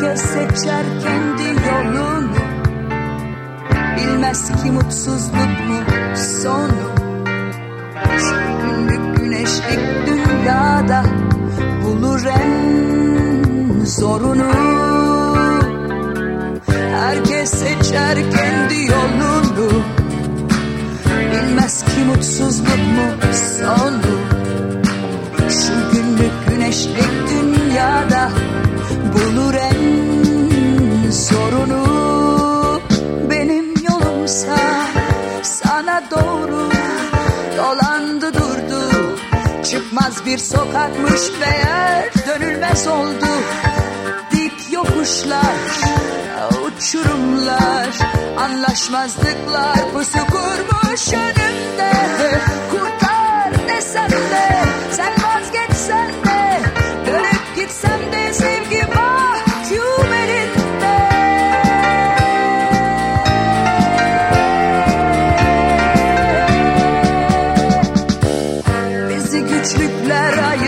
seçer kendi yolunu Bilmez ki mutsuzluk mu sonu. Günlük güneşlik dünyada Bulur en zorunu. Herkes seçer kendi yolunu doğru Dolandı durdu. Çıkmaz bir sokakmış meğer Dönülmez oldu. Dik yokuşlar Uçurumlar Anlaşmazlıklar Pusu kurmuş önümde. Kurtar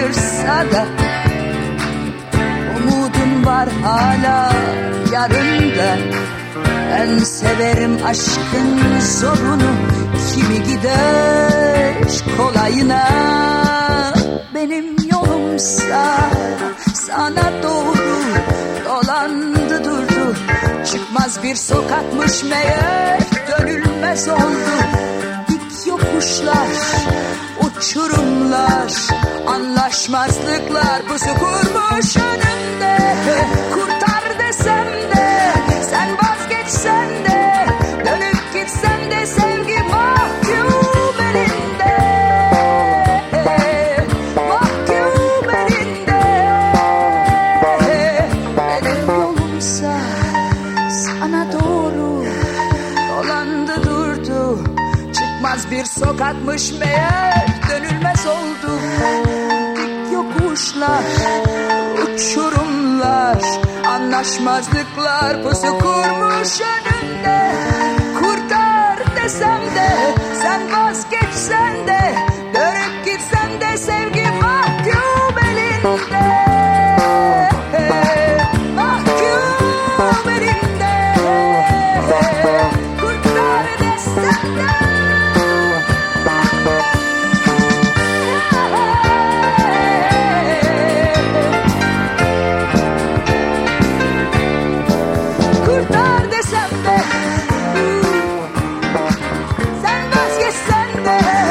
ayırsa da Umudum var hala yarında. Ben severim aşkın zorunu Kimi gider kolayına. Benim yolumsa sana doğru Dolandı durdu. Çıkmaz bir sokakmış meğer Dönülmez oldu. Dik yokuşlar Uçurumlar Anlaşmazlıklar Pusu kurmuş önümde. Kurtar desem de Sen vazgeçsen de Dönüp gitsen de Sevgi mahkum elinde. Mahkum elinde. Benim yolumsa Sana doğru Dolandı durdu. Çıkmaz bir sokakmış meğer dönülmez oldu Dik yokuşlar, uçurumlar Anlaşmazlıklar pusu kurmuş önünde Kurtar desem de, sen vazgeçsen de. Hey!